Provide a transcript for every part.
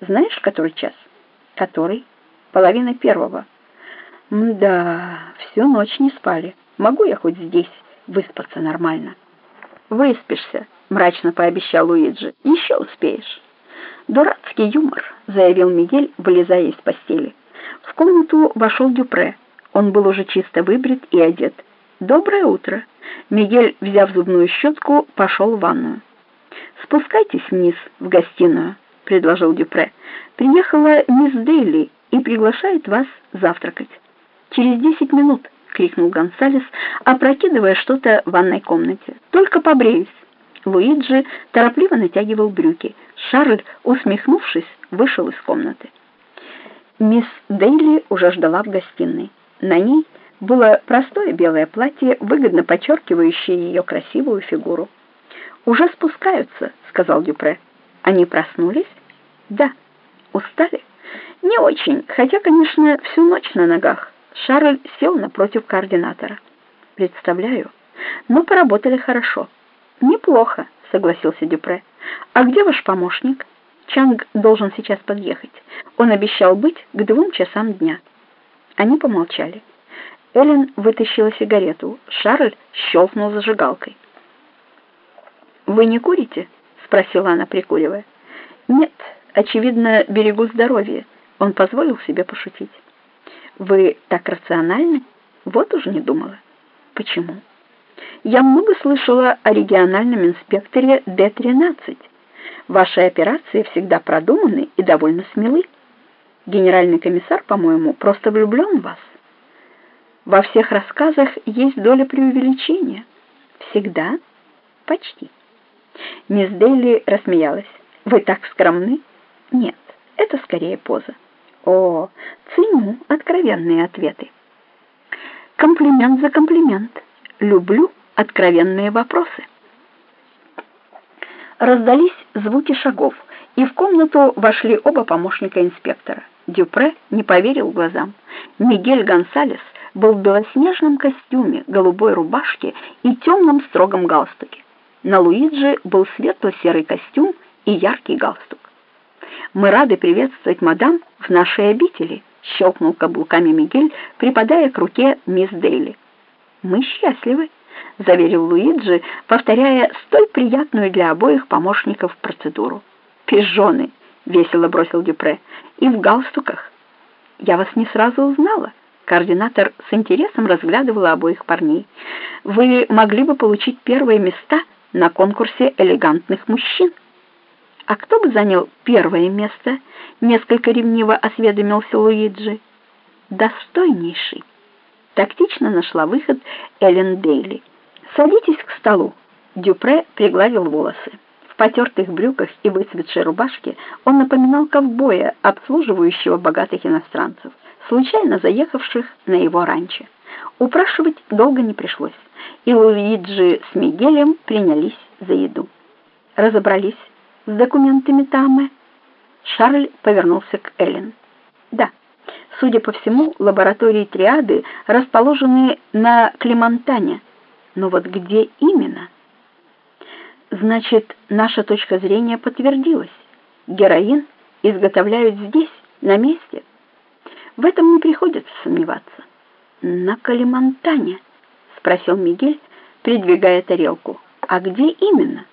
Знаешь, который час? Который? Половина первого. Да, всю ночь не спали. Могу я хоть здесь выспаться нормально? Выспишься, мрачно пообещал Луиджи. Еще успеешь. Дурацкий юмор, заявил Мигель, вылезая из постели. В комнату вошел Дюпре. Он был уже чисто выбрит и одет. «Доброе утро!» Мигель, взяв зубную щетку, пошел в ванную. «Спускайтесь вниз, в гостиную», — предложил Дюпре. «Приехала мисс Дейли и приглашает вас завтракать». «Через десять минут», — крикнул Гонсалес, опрокидывая что-то в ванной комнате. «Только побреюсь». Луиджи торопливо натягивал брюки. Шарль, усмехнувшись, вышел из комнаты. Мисс Дейли уже ждала в гостиной. На ней было простое белое платье, выгодно подчеркивающее ее красивую фигуру. «Уже спускаются», — сказал Дюпре. «Они проснулись?» «Да». «Устали?» «Не очень, хотя, конечно, всю ночь на ногах». Шарль сел напротив координатора. «Представляю, но поработали хорошо». «Неплохо», — согласился Дюпре. «А где ваш помощник?» «Чанг должен сейчас подъехать. Он обещал быть к двум часам дня». Они помолчали. Эллен вытащила сигарету. Шарль щелкнул зажигалкой. «Вы не курите?» — спросила она, прикуривая. «Нет, очевидно, берегу здоровье». Он позволил себе пошутить. «Вы так рациональны? Вот уже не думала». «Почему?» «Я много слышала о региональном инспекторе Д-13. Ваши операции всегда продуманы и довольно смелы. Генеральный комиссар, по-моему, просто влюблен в вас». Во всех рассказах есть доля преувеличения. Всегда? Почти. Мисс Дейли рассмеялась. Вы так скромны? Нет, это скорее поза. О, ценю откровенные ответы. Комплимент за комплимент. Люблю откровенные вопросы. Раздались звуки шагов, и в комнату вошли оба помощника инспектора. Дюпре не поверил глазам. Мигель Гонсалес был в белоснежном костюме, голубой рубашке и темном строгом галстуке. На Луиджи был светло-серый костюм и яркий галстук. «Мы рады приветствовать мадам в нашей обители», — щелкнул каблуками Мигель, припадая к руке мисс Дейли. «Мы счастливы», — заверил Луиджи, повторяя столь приятную для обоих помощников процедуру. «Пижоны!» — весело бросил Дюпре. «И в галстуках». «Я вас не сразу узнала». Координатор с интересом разглядывала обоих парней. «Вы могли бы получить первые места на конкурсе элегантных мужчин». «А кто бы занял первое место?» — несколько ревниво осведомился Луиджи. «Достойнейший». Тактично нашла выход Эллен Дейли. «Садитесь к столу». Дюпре пригладил волосы. В потертых брюках и выцветшей рубашке он напоминал ковбоя, обслуживающего богатых иностранцев случайно заехавших на его ранчо. Упрашивать долго не пришлось, и Луиджи с Мигелем принялись за еду. Разобрались с документами Тамы. Шарль повернулся к Эллен. Да, судя по всему, лаборатории Триады расположены на Климантане. Но вот где именно? Значит, наша точка зрения подтвердилась. Героин изготовляют здесь, на месте. В этом не приходится сомневаться. «На Калимантане?» — спросил Мигель, придвигая тарелку. «А где именно?»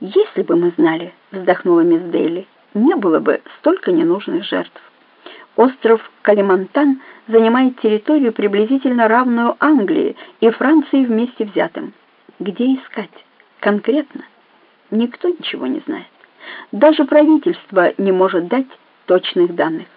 «Если бы мы знали», — вздохнула мисс Дейли, — «не было бы столько ненужных жертв. Остров Калимантан занимает территорию, приблизительно равную Англии и Франции вместе взятым. Где искать? Конкретно? Никто ничего не знает. Даже правительство не может дать точных данных.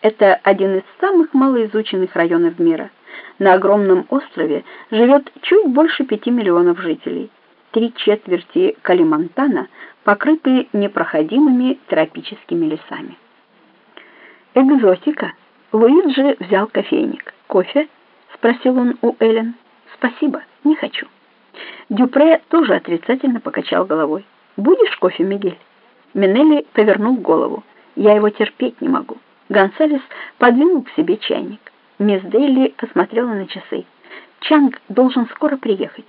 Это один из самых малоизученных районов мира. На огромном острове живет чуть больше пяти миллионов жителей. Три четверти Калимантана покрыты непроходимыми тропическими лесами. «Экзотика!» Луиджи взял кофейник. «Кофе?» — спросил он у Эллен. «Спасибо, не хочу». Дюпре тоже отрицательно покачал головой. «Будешь кофе, Мигель?» Минелли повернул голову. «Я его терпеть не могу». Гонсалес подвинул к себе чайник. Мисс Дейли посмотрела на часы. «Чанг должен скоро приехать».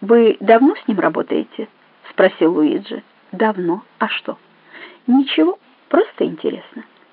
«Вы давно с ним работаете?» — спросил Луиджи. «Давно. А что?» «Ничего, просто интересно».